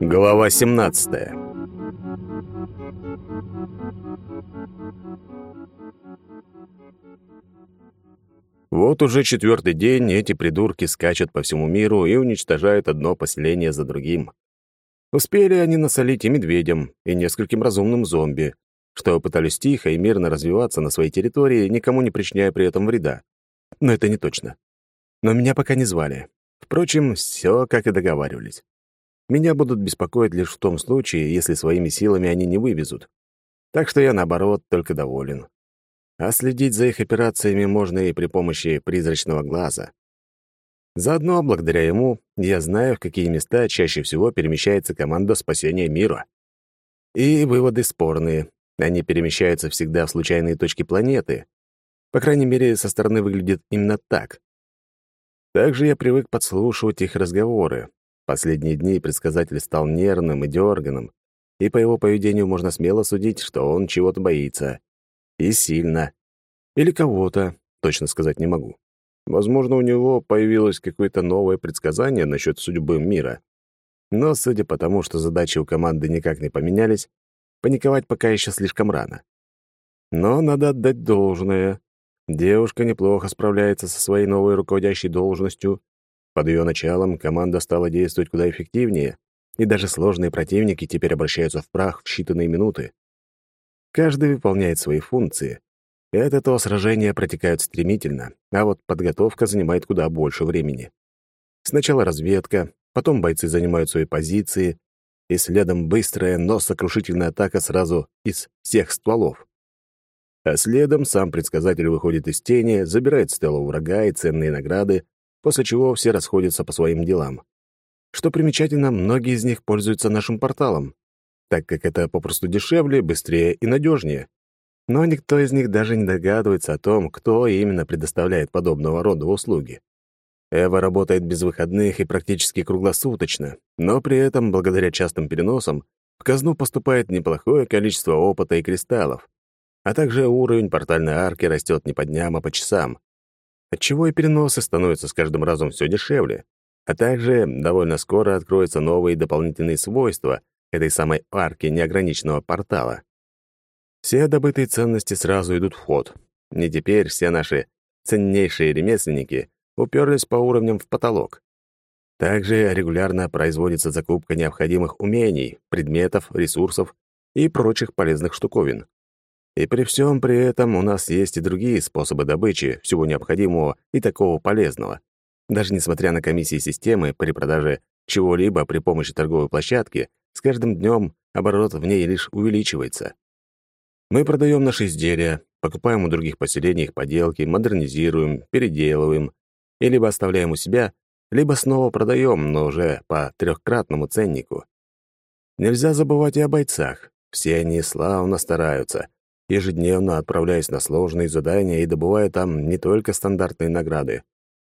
Глава 17 Вот уже четвертый день эти придурки скачут по всему миру и уничтожают одно поселение за другим. Успели они насолить и медведям, и нескольким разумным зомби, что пытались тихо и мирно развиваться на своей территории, никому не причиняя при этом вреда. Но это не точно. Но меня пока не звали. Впрочем, все как и договаривались. Меня будут беспокоить лишь в том случае, если своими силами они не вывезут. Так что я, наоборот, только доволен. А следить за их операциями можно и при помощи призрачного глаза. Заодно, благодаря ему, я знаю, в какие места чаще всего перемещается команда спасения мира. И выводы спорные. Они перемещаются всегда в случайные точки планеты. По крайней мере, со стороны выглядит именно так. Также я привык подслушивать их разговоры. Последние дни предсказатель стал нервным и дерганым, и по его поведению можно смело судить, что он чего-то боится. И сильно. Или кого-то, точно сказать не могу. Возможно, у него появилось какое-то новое предсказание насчет судьбы мира. Но, судя по тому, что задачи у команды никак не поменялись, паниковать пока еще слишком рано. Но надо отдать должное. Девушка неплохо справляется со своей новой руководящей должностью. Под ее началом команда стала действовать куда эффективнее, и даже сложные противники теперь обращаются в прах в считанные минуты. Каждый выполняет свои функции, и от этого сражения протекают стремительно, а вот подготовка занимает куда больше времени. Сначала разведка, потом бойцы занимают свои позиции, и следом быстрая, но сокрушительная атака сразу из всех стволов. А следом сам предсказатель выходит из тени, забирает с тела врага и ценные награды, после чего все расходятся по своим делам. Что примечательно, многие из них пользуются нашим порталом так как это попросту дешевле, быстрее и надежнее. Но никто из них даже не догадывается о том, кто именно предоставляет подобного рода услуги. Эва работает без выходных и практически круглосуточно, но при этом, благодаря частым переносам, в казну поступает неплохое количество опыта и кристаллов, а также уровень портальной арки растет не по дням, а по часам, отчего и переносы становятся с каждым разом все дешевле, а также довольно скоро откроются новые дополнительные свойства, этой самой арки неограниченного портала. Все добытые ценности сразу идут в ход. Не теперь все наши ценнейшие ремесленники уперлись по уровням в потолок. Также регулярно производится закупка необходимых умений, предметов, ресурсов и прочих полезных штуковин. И при всем при этом у нас есть и другие способы добычи всего необходимого и такого полезного. Даже несмотря на комиссии системы при продаже чего-либо при помощи торговой площадки, с каждым днем оборот в ней лишь увеличивается. Мы продаем наши изделия, покупаем у других поселений их поделки, модернизируем, переделываем и либо оставляем у себя, либо снова продаем, но уже по трехкратному ценнику. Нельзя забывать и о бойцах. Все они славно стараются, ежедневно отправляясь на сложные задания и добывая там не только стандартные награды,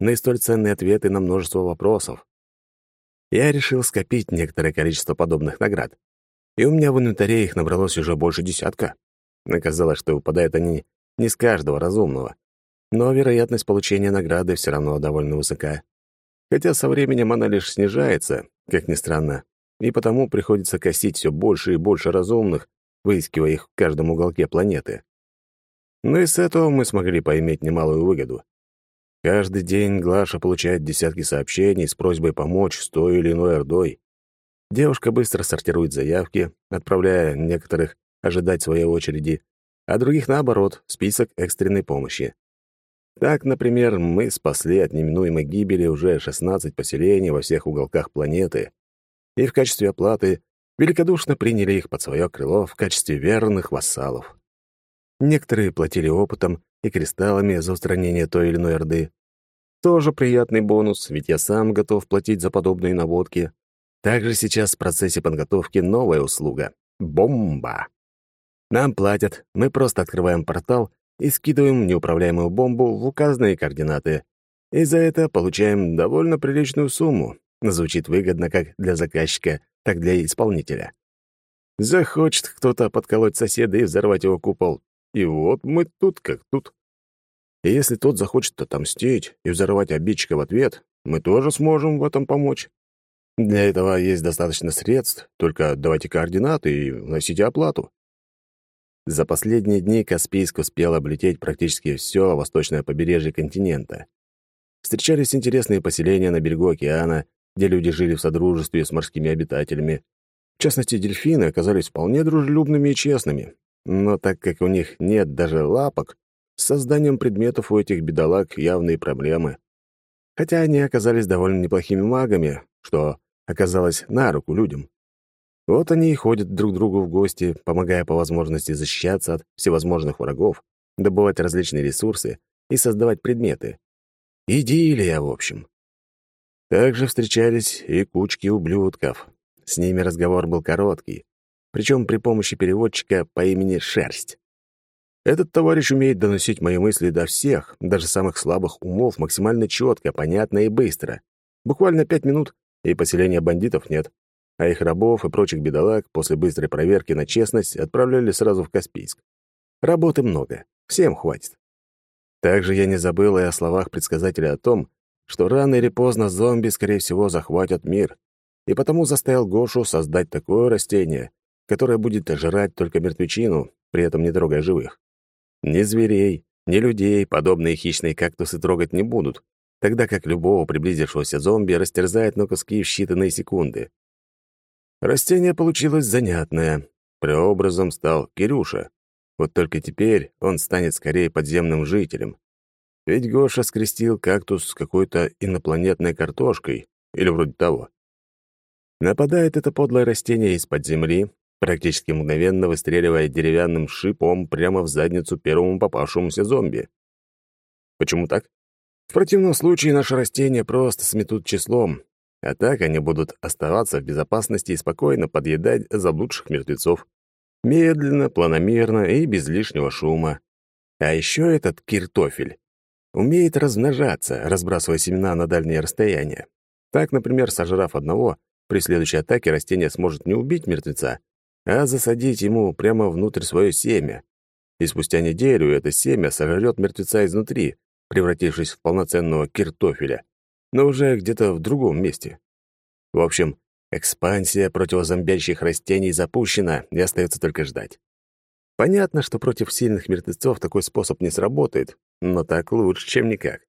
но и столь ценные ответы на множество вопросов я решил скопить некоторое количество подобных наград. И у меня в инвентаре их набралось уже больше десятка. Оказалось, что выпадают они не с каждого разумного. Но вероятность получения награды все равно довольно высока. Хотя со временем она лишь снижается, как ни странно, и потому приходится косить все больше и больше разумных, выискивая их в каждом уголке планеты. Но и с этого мы смогли поиметь немалую выгоду. Каждый день Глаша получает десятки сообщений с просьбой помочь с той или иной ордой. Девушка быстро сортирует заявки, отправляя некоторых ожидать своей очереди, а других, наоборот, список экстренной помощи. Так, например, мы спасли от неминуемой гибели уже 16 поселений во всех уголках планеты, и в качестве оплаты великодушно приняли их под свое крыло в качестве верных вассалов. Некоторые платили опытом и кристаллами за устранение той или иной орды. Тоже приятный бонус, ведь я сам готов платить за подобные наводки. Также сейчас в процессе подготовки новая услуга — бомба. Нам платят, мы просто открываем портал и скидываем неуправляемую бомбу в указанные координаты. И за это получаем довольно приличную сумму. Звучит выгодно как для заказчика, так для исполнителя. Захочет кто-то подколоть соседа и взорвать его купол, и вот мы тут как тут. И если тот захочет отомстить и взорвать обидчика в ответ, мы тоже сможем в этом помочь. Для этого есть достаточно средств, только давайте координаты и вносите оплату. За последние дни Каспийск успел облететь практически все восточное побережье континента. Встречались интересные поселения на берегу океана, где люди жили в содружестве с морскими обитателями. В частности, дельфины оказались вполне дружелюбными и честными. Но так как у них нет даже лапок, с созданием предметов у этих бедолаг явные проблемы. Хотя они оказались довольно неплохими магами, что оказалось на руку людям. Вот они и ходят друг другу в гости, помогая по возможности защищаться от всевозможных врагов, добывать различные ресурсы и создавать предметы. Идиллия, в общем. Также встречались и кучки ублюдков. С ними разговор был короткий, причем при помощи переводчика по имени Шерсть. Этот товарищ умеет доносить мои мысли до всех, даже самых слабых умов, максимально четко, понятно и быстро. Буквально пять минут, и поселения бандитов нет а их рабов и прочих бедолаг после быстрой проверки на честность отправляли сразу в Каспийск. Работы много, всем хватит. Также я не забыл и о словах предсказателя о том, что рано или поздно зомби, скорее всего, захватят мир, и потому заставил Гошу создать такое растение, которое будет жрать только мертвечину, при этом не трогая живых. Ни зверей, ни людей подобные хищные кактусы трогать не будут, тогда как любого приблизившегося зомби растерзает на куски в считанные секунды. Растение получилось занятное. Преобразом стал Кирюша. Вот только теперь он станет скорее подземным жителем. Ведь Гоша скрестил кактус с какой-то инопланетной картошкой, или вроде того. Нападает это подлое растение из-под земли, практически мгновенно выстреливая деревянным шипом прямо в задницу первому попавшемуся зомби. Почему так? В противном случае наше растение просто сметут числом, а так они будут оставаться в безопасности и спокойно подъедать заблудших мертвецов. Медленно, планомерно и без лишнего шума. А еще этот киртофель умеет размножаться, разбрасывая семена на дальние расстояния. Так, например, сожрав одного, при следующей атаке растение сможет не убить мертвеца, а засадить ему прямо внутрь свое семя. И спустя неделю это семя сожрет мертвеца изнутри, превратившись в полноценного киртофеля но уже где-то в другом месте. В общем, экспансия противозомбящих растений запущена, и остается только ждать. Понятно, что против сильных мертвецов такой способ не сработает, но так лучше, чем никак.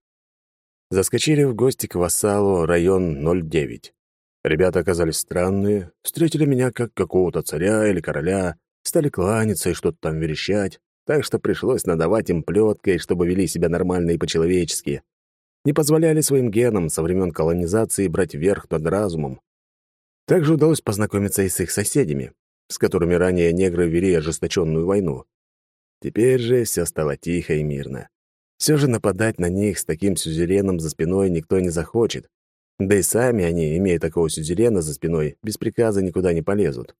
Заскочили в гости к вассалу район 09. Ребята оказались странные, встретили меня как какого-то царя или короля, стали кланяться и что-то там верещать, так что пришлось надавать им плеткой, чтобы вели себя нормально и по-человечески не позволяли своим генам со времен колонизации брать верх над разумом. Также удалось познакомиться и с их соседями, с которыми ранее негры вели ожесточенную войну. Теперь же все стало тихо и мирно. Все же нападать на них с таким сюзереном за спиной никто не захочет. Да и сами они, имея такого сюзерена за спиной, без приказа никуда не полезут.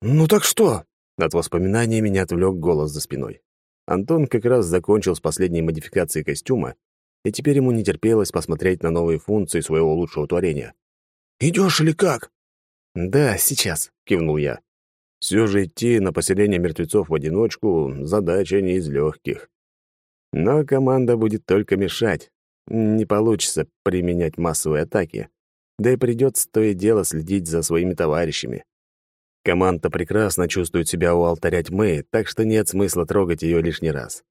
«Ну так что?» От воспоминаний меня отвлек голос за спиной. Антон как раз закончил с последней модификацией костюма, и теперь ему не терпелось посмотреть на новые функции своего лучшего творения. «Идешь или как?» «Да, сейчас», — кивнул я. Все же идти на поселение мертвецов в одиночку — задача не из легких. Но команда будет только мешать. Не получится применять массовые атаки. Да и придется то и дело следить за своими товарищами. Команда прекрасно чувствует себя у алтаря тьмы, так что нет смысла трогать ее лишний раз.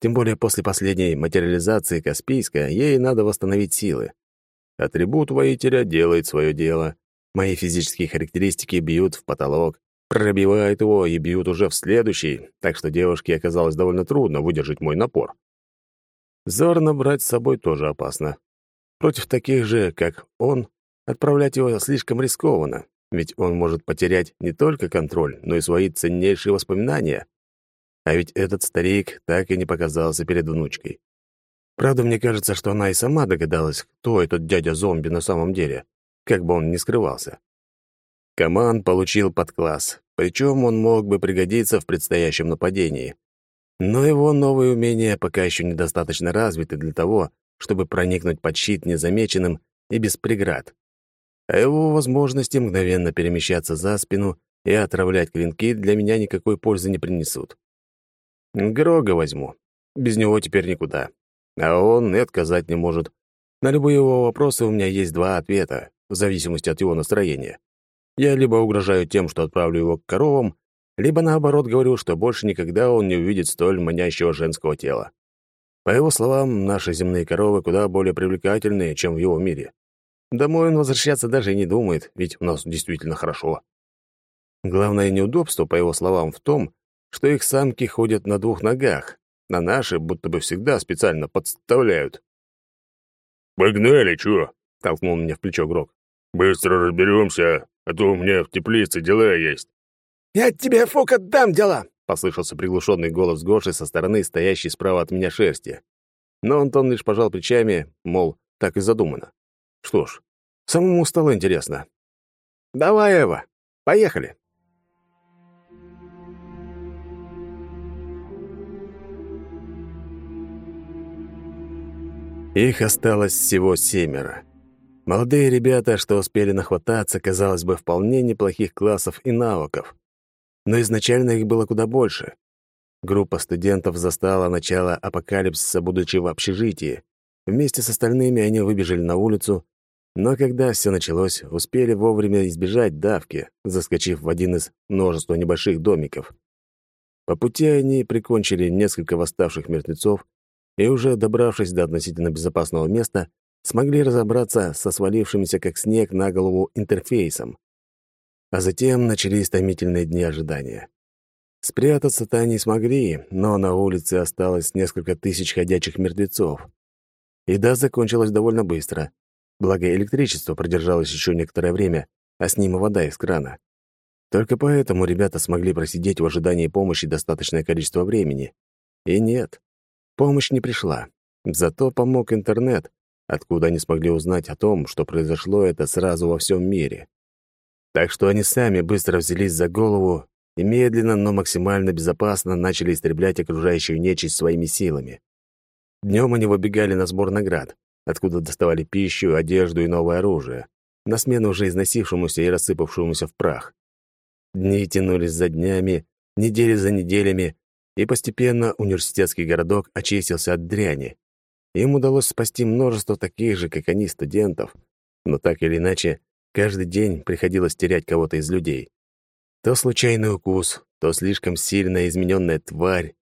Тем более после последней материализации Каспийска ей надо восстановить силы. Атрибут воителя делает свое дело. Мои физические характеристики бьют в потолок, пробивают его и бьют уже в следующий, так что девушке оказалось довольно трудно выдержать мой напор. Зорно брать с собой тоже опасно. Против таких же, как он, отправлять его слишком рискованно, ведь он может потерять не только контроль, но и свои ценнейшие воспоминания. А ведь этот старик так и не показался перед внучкой. Правда, мне кажется, что она и сама догадалась, кто этот дядя-зомби на самом деле, как бы он ни скрывался. Команд получил подкласс, причем он мог бы пригодиться в предстоящем нападении. Но его новые умения пока еще недостаточно развиты для того, чтобы проникнуть под щит незамеченным и без преград а его возможности мгновенно перемещаться за спину и отравлять клинки для меня никакой пользы не принесут. Грога возьму. Без него теперь никуда. А он и отказать не может. На любые его вопросы у меня есть два ответа, в зависимости от его настроения. Я либо угрожаю тем, что отправлю его к коровам, либо наоборот говорю, что больше никогда он не увидит столь манящего женского тела. По его словам, наши земные коровы куда более привлекательные, чем в его мире. Домой он возвращаться даже и не думает, ведь у нас действительно хорошо. Главное неудобство, по его словам, в том, что их самки ходят на двух ногах, на наши будто бы всегда специально подставляют. «Погнали, чё?» — толкнул меня в плечо Грок. «Быстро разберемся, а то у меня в теплице дела есть». «Я тебе, Фок, отдам дела!» — послышался приглушенный голос Гоши со стороны, стоящей справа от меня шерсти. Но Антон лишь пожал плечами, мол, так и задумано. Что ж, самому стало интересно. «Давай, Эва, поехали!» Их осталось всего семеро. Молодые ребята, что успели нахвататься, казалось бы, вполне неплохих классов и навыков. Но изначально их было куда больше. Группа студентов застала начало апокалипсиса, будучи в общежитии. Вместе с остальными они выбежали на улицу, но когда все началось, успели вовремя избежать давки, заскочив в один из множества небольших домиков. По пути они прикончили несколько восставших мертвецов и уже добравшись до относительно безопасного места, смогли разобраться со свалившимся как снег на голову интерфейсом. А затем начались томительные дни ожидания. Спрятаться-то они смогли, но на улице осталось несколько тысяч ходячих мертвецов. Еда закончилась довольно быстро. Благо, электричество продержалось еще некоторое время, а с ним и вода из крана. Только поэтому ребята смогли просидеть в ожидании помощи достаточное количество времени. И нет, Помощь не пришла. Зато помог интернет, откуда они смогли узнать о том, что произошло это сразу во всем мире. Так что они сами быстро взялись за голову и медленно, но максимально безопасно начали истреблять окружающую нечисть своими силами. Днем они выбегали на сбор наград, откуда доставали пищу, одежду и новое оружие, на смену уже износившемуся и рассыпавшемуся в прах. Дни тянулись за днями, недели за неделями, и постепенно университетский городок очистился от дряни. Им удалось спасти множество таких же, как они, студентов, но так или иначе, каждый день приходилось терять кого-то из людей. То случайный укус, то слишком сильная измененная тварь.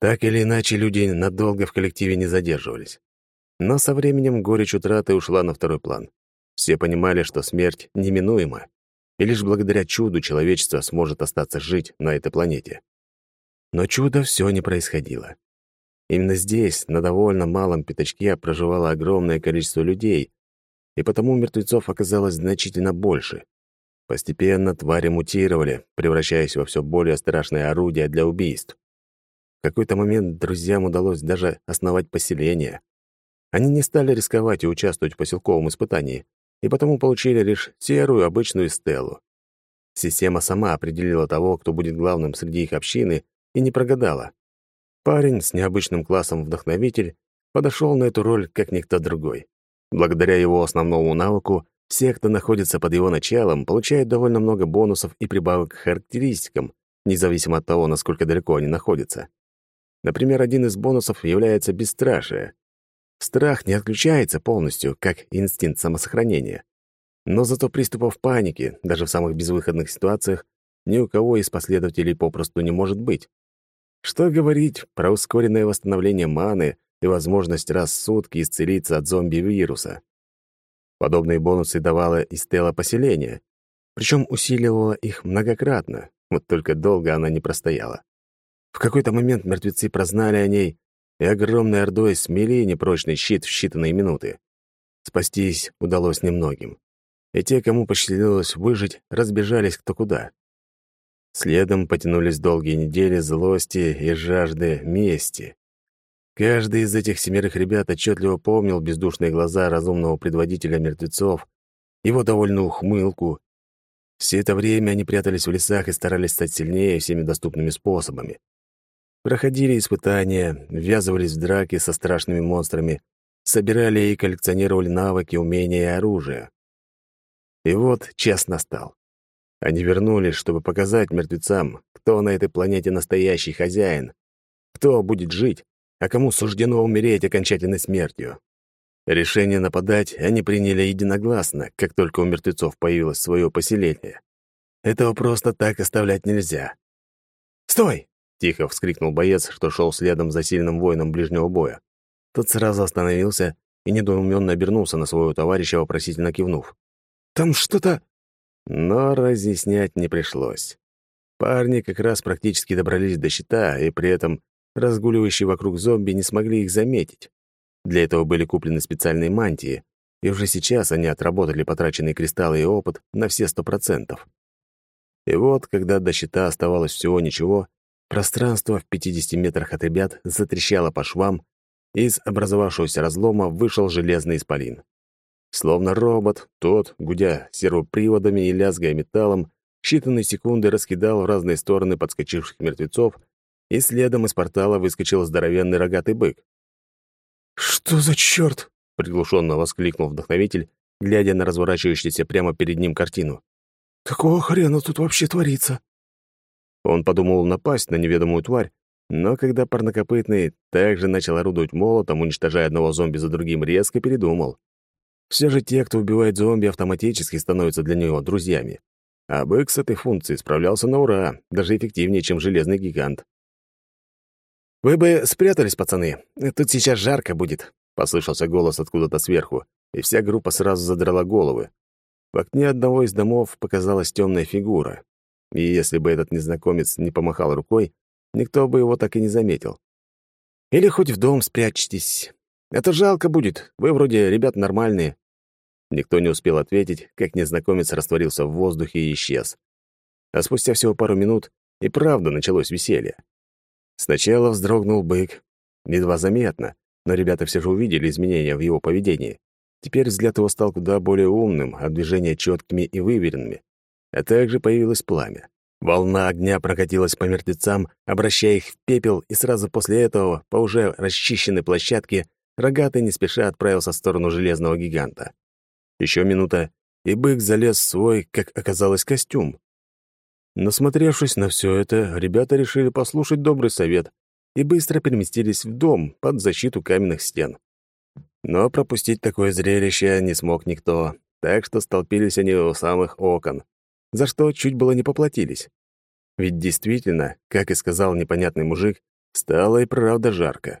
Так или иначе, люди надолго в коллективе не задерживались. Но со временем горечь утраты ушла на второй план. Все понимали, что смерть неминуема, и лишь благодаря чуду человечество сможет остаться жить на этой планете. Но чудо все не происходило. Именно здесь, на довольно малом пятачке, проживало огромное количество людей, и потому мертвецов оказалось значительно больше. Постепенно твари мутировали, превращаясь во все более страшное орудие для убийств. В какой-то момент друзьям удалось даже основать поселение. Они не стали рисковать и участвовать в поселковом испытании, и потому получили лишь серую обычную стелу. Система сама определила того, кто будет главным среди их общины, и не прогадала. Парень с необычным классом «Вдохновитель» подошел на эту роль как никто другой. Благодаря его основному навыку, все, кто находится под его началом, получают довольно много бонусов и прибавок к характеристикам, независимо от того, насколько далеко они находятся. Например, один из бонусов является бесстрашие. Страх не отключается полностью, как инстинкт самосохранения. Но зато приступов паники, даже в самых безвыходных ситуациях, ни у кого из последователей попросту не может быть. Что говорить про ускоренное восстановление маны и возможность раз в сутки исцелиться от зомби-вируса. Подобные бонусы давала и стела поселения, причем усиливала их многократно, вот только долго она не простояла. В какой-то момент мертвецы прознали о ней и огромной ордой смели непрочный щит в считанные минуты. Спастись удалось немногим. И те, кому посчастливилось выжить, разбежались кто куда. Следом потянулись долгие недели злости и жажды мести. Каждый из этих семерых ребят отчетливо помнил бездушные глаза разумного предводителя мертвецов, его довольную ухмылку. Все это время они прятались в лесах и старались стать сильнее всеми доступными способами. Проходили испытания, ввязывались в драки со страшными монстрами, собирали и коллекционировали навыки, умения и оружие. И вот час настал. Они вернулись, чтобы показать мертвецам, кто на этой планете настоящий хозяин, кто будет жить, а кому суждено умереть окончательной смертью. Решение нападать они приняли единогласно, как только у мертвецов появилось свое поселение. Этого просто так оставлять нельзя. «Стой!» — тихо вскрикнул боец, что шел следом за сильным воином ближнего боя. Тот сразу остановился и недоуменно обернулся на своего товарища, вопросительно кивнув. «Там что-то...» Но разъяснять не пришлось. Парни как раз практически добрались до щита, и при этом разгуливающие вокруг зомби не смогли их заметить. Для этого были куплены специальные мантии, и уже сейчас они отработали потраченные кристаллы и опыт на все сто процентов. И вот, когда до щита оставалось всего ничего, пространство в 50 метрах от ребят затрещало по швам, и из образовавшегося разлома вышел железный исполин. Словно робот, тот, гудя сервоприводами и лязгая металлом, считанные секунды раскидал в разные стороны подскочивших мертвецов, и следом из портала выскочил здоровенный рогатый бык. «Что за черт?» — приглушенно воскликнул вдохновитель, глядя на разворачивающуюся прямо перед ним картину. «Какого хрена тут вообще творится?» Он подумал напасть на неведомую тварь, но когда парнокопытный также начал орудовать молотом, уничтожая одного зомби за другим, резко передумал. Все же те, кто убивает зомби, автоматически становятся для него друзьями. А бык с этой функцией справлялся на ура, даже эффективнее, чем железный гигант. «Вы бы спрятались, пацаны. Тут сейчас жарко будет», — послышался голос откуда-то сверху, и вся группа сразу задрала головы. В окне одного из домов показалась темная фигура, и если бы этот незнакомец не помахал рукой, никто бы его так и не заметил. «Или хоть в дом спрячьтесь. Это жалко будет. Вы вроде ребят нормальные». Никто не успел ответить, как незнакомец растворился в воздухе и исчез. А спустя всего пару минут и правда началось веселье. Сначала вздрогнул бык. Едва заметно, но ребята все же увидели изменения в его поведении. Теперь взгляд его стал куда более умным, а движения четкими и выверенными. А также появилось пламя. Волна огня прокатилась по мертвецам, обращая их в пепел, и сразу после этого, по уже расчищенной площадке, рогатый не спеша отправился в сторону железного гиганта. Еще минута, и бык залез в свой, как оказалось, костюм. Насмотревшись на все это, ребята решили послушать добрый совет и быстро переместились в дом под защиту каменных стен. Но пропустить такое зрелище не смог никто, так что столпились они у самых окон, за что чуть было не поплатились. Ведь действительно, как и сказал непонятный мужик, стало и правда жарко.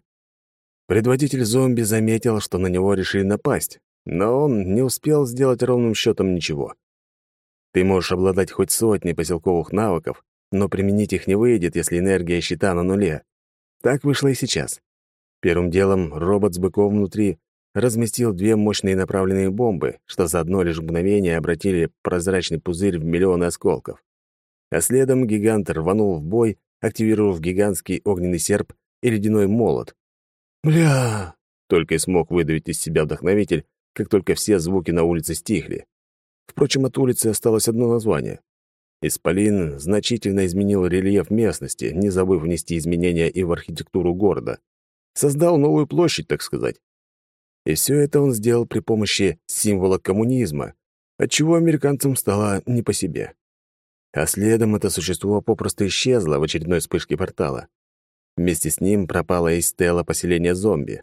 Предводитель зомби заметил, что на него решили напасть, но он не успел сделать ровным счетом ничего. Ты можешь обладать хоть сотней поселковых навыков, но применить их не выйдет, если энергия щита на нуле. Так вышло и сейчас. Первым делом робот с быком внутри разместил две мощные направленные бомбы, что за одно лишь мгновение обратили прозрачный пузырь в миллионы осколков. А следом гигант рванул в бой, активировав гигантский огненный серп и ледяной молот. «Бля!» — только и смог выдавить из себя вдохновитель, как только все звуки на улице стихли. Впрочем, от улицы осталось одно название. Исполин значительно изменил рельеф местности, не забыв внести изменения и в архитектуру города. Создал новую площадь, так сказать. И все это он сделал при помощи символа коммунизма, отчего американцам стало не по себе. А следом это существо попросту исчезло в очередной вспышке портала. Вместе с ним пропала и стела поселения зомби.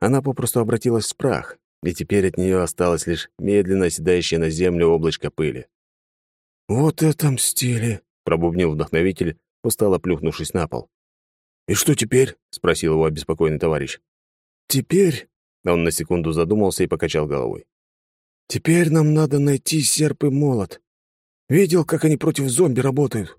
Она попросту обратилась в прах, и теперь от нее осталось лишь медленно оседающее на землю облачко пыли. «Вот это мстили!» — пробубнил вдохновитель, устало плюхнувшись на пол. «И что теперь?» — спросил его обеспокоенный товарищ. «Теперь...» — он на секунду задумался и покачал головой. «Теперь нам надо найти серп и молот. Видел, как они против зомби работают?